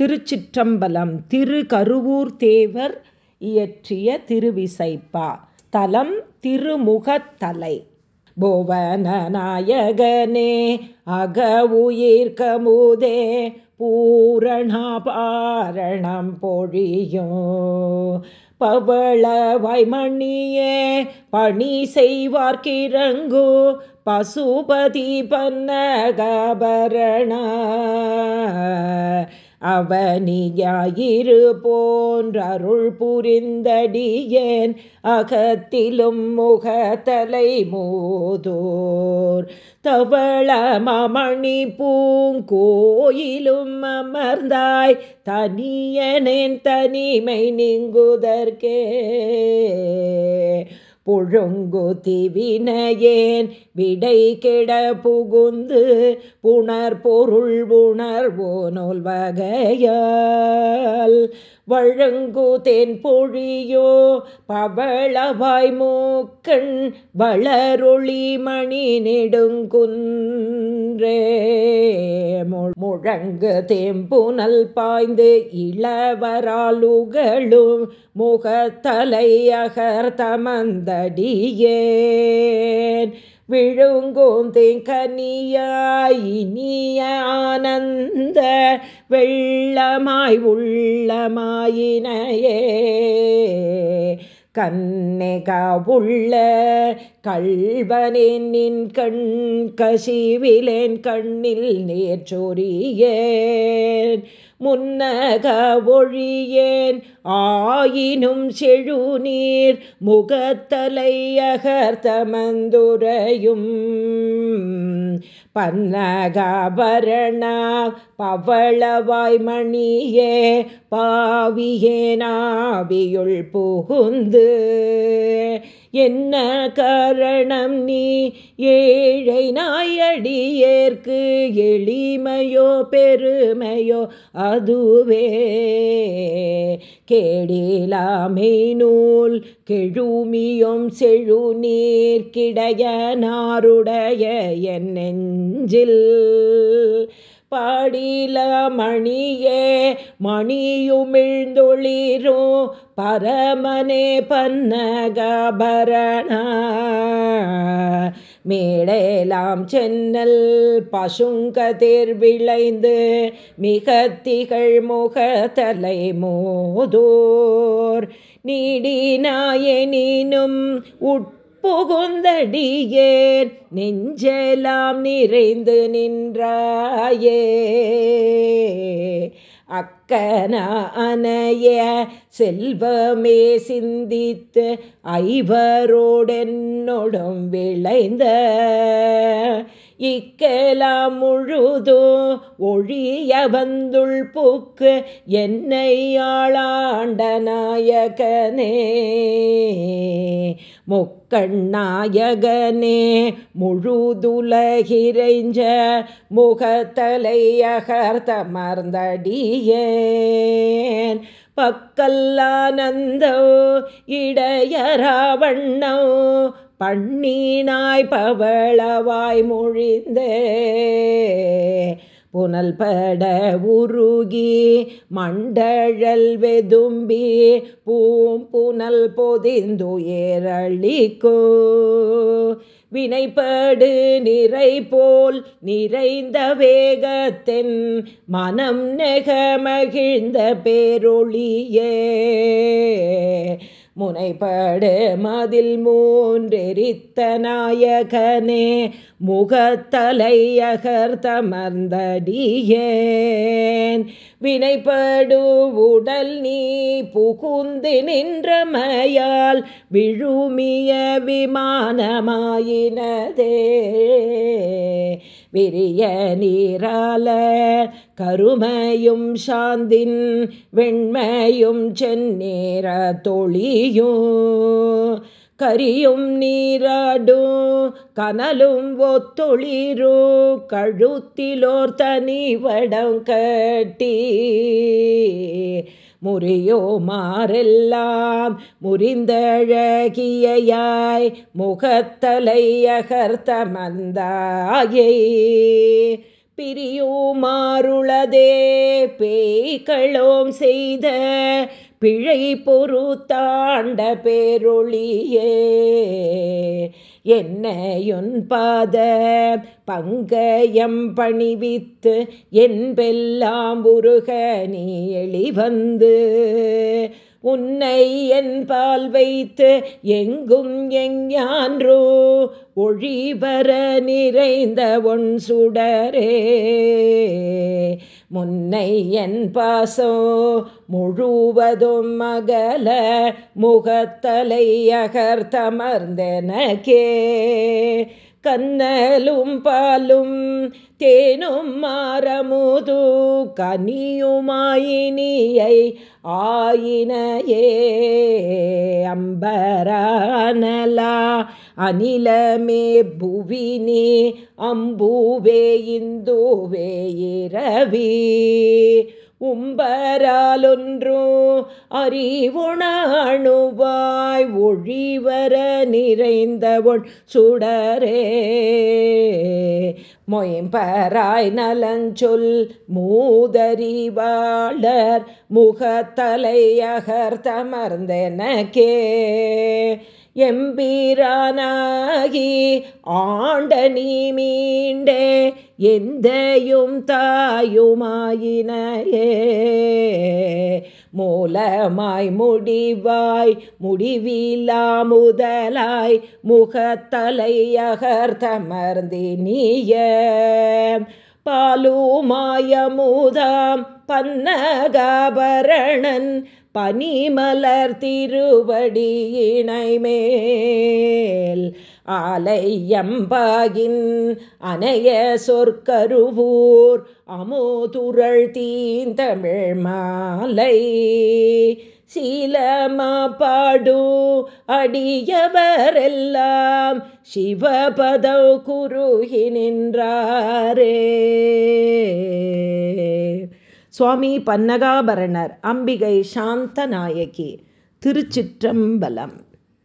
திருச்சிற்றம்பலம் திரு கருவூர் தேவர் இயற்றிய திருவிசைப்பா. தலம் திருமுகத்தலை. புவனநாயகனே அக உயிர்கமுதே பூரணபாரணம் பொழியும். பவள வைமணியே பணி செய்வார்க்கிறங்கு பசுபதி பன்னகபரண. அவனியாயிரு போன்றருள் புரிந்தடியேன் அகத்திலும் முகத்தலை மோதோர். தவள மமணி பூங்கோயிலும் அமர்ந்தாய் தனியனேன் தனிமை நீங்குதற்கே. புழுங்கு திவினையேன் விடை கெட புகுந்து புணர் பொருள் உணர்வோ நூல் வகையால். வழங்கு தென் பொழியோ பவளவாய் மூக்கண் வளரொளி மணி நெடுங்குன்றே. முழங்கு தேம்புனல் பாய்ந்து இளவராலுகளும் முகத்தலை அகர்த்தமந்தடியேன் விழுங்கும் திங்கனியாயினிய ஆனந்த வெள்ளமாய் உள்ளமாயினையே. கண்ணெகாவுள்ள கல்வனேன் நின் கண் கசிவிலேன் கண்ணில் நேற்றொரியேன் முன்னக ஒழியேன். ஆயினும் செழுநீர் முகத்தலை அகர்த்தமந்துரையும். பன்னகபரண பவளவாய் மணியே பாவியேனாவியுள் புகுந்து என்ன காரணம் நீ? ஏழை நாயடியேற்கு எளிமையோ பெருமையோ அதுவே. கேடிலாமை நூல் கெழுமியும் செழுநீர் கிடைய நாருடைய என் நெஞ்சில். பாடில மணியே மணியுமிழ்ந்தொளிரோ பரமனே பன்னகபரண. மேடேலாம் சென்னல் பசுங்கதிர் விளைந்து மிக திகழ் முகத்தலை மோதோர். நீடினாயனினும் உட் புகுந்தடியேன். நெஞ்செலாம் நிறைந்து நின்றாயே. அக்கன செல்வமே சிந்தித்து ஐவரோடென்னொடும் விளைந்த இக்கெலாம் முழுதோ ஒழிய வந்துள் பூக்கு என்னை ஆளாண்ட நாயகனே. முக்கண்ணாயகனே முழுதுலகிரைஞ்ச முகத்தலை அகர்த்தமர்ந்தடியேன் பக்கல்லானந்தோ இடையராவண்ணோ பண்ணினாய் பவளவாய் மொழிந்தே. புனல் பட உருகி மண்டழல் வெதும்பி பூம் புனல் பொதிந்துயரளிக்கோ வினைப்படு நிறை போல் நிறைந்த வேகத்தின் மனம் நெக மகிழ்ந்த பேரொளியே. முனைப்படு மதில் மூன்றெரித்த நாயகனே முகத்தலையகர்த்தமர்ந்தடியேன் வினைப்படு உடல் நீ புகுந்து நின்றமையால் விழுமிய விமானமாயினதே. விரிய நீரால கருமையும் சாந்தின் வெண்மையும் செந்நேர தொழியும் கரியும் நீராடும் கனலும் ஒத்தொளிரோ கழுத்திலோர் தனி வடம் கட்டி. முறியோ மாறெல்லாம் முறிந்தழகியாய் முகத்தலை அகர்த்த மந்தாயை. பிரியுமாறுளதே பேய்களோம் செய்த பிழை பொறுத்தாண்ட பேரொழியே. என்னையுன் பாத பங்கயம் பணிவித்து என்பெல்லாம் உருக நீ எளிவந்து உன்னை என் பால் வைத்து எங்கும் எஞ்ஞான்றோ ஒழிவர நிறைந்த ஒன் சுடரே. முன்னை என் பாசோ முழுவதும் மகள முகத்தலை அகர்த்தமர்ந்தனக்கே. கண்ணலும் பாலும் தேனும் மாறமுது கனியுமாயினியை ஆயினையே. அம்பரானலா அனிலமே புவினி அம்புவே இந்துவே இரவி. உம்பராலொன்றும் அறிவுணாணுவாய் ஒழிவர நிறைந்தவள் சுடரே. மொயம்பராய் நலஞ்சொல் மூதறிவாளர் முகத்தலையகர் தமர்ந்தெனக்கே எம்பீரானாகி ஆண்ட நீ மீண்டே எந்தையும் தாயுமாயினையே மூலமாய் முடிவாய் முடிவிலா முதலாய் முகத்தலையகர் தமர்ந்தினிய. பாலுமாயமுதாம் பன்னகாபரணன் பனிமலர் திருவடியினைமேல் இணைமேல் ஆலையம்பாகின் அனைய சொற்கருவூர் அமுதுரள் தீந்தமிழ் மாலை. சீலமா பாடு அடியவரெல்லாம் சிவபதவ் குருகி நின்றாரே. சுவாமி பன்னகாபரணர் அம்பிகை சாந்தநாயகி திருச்சிற்றம்பலம்.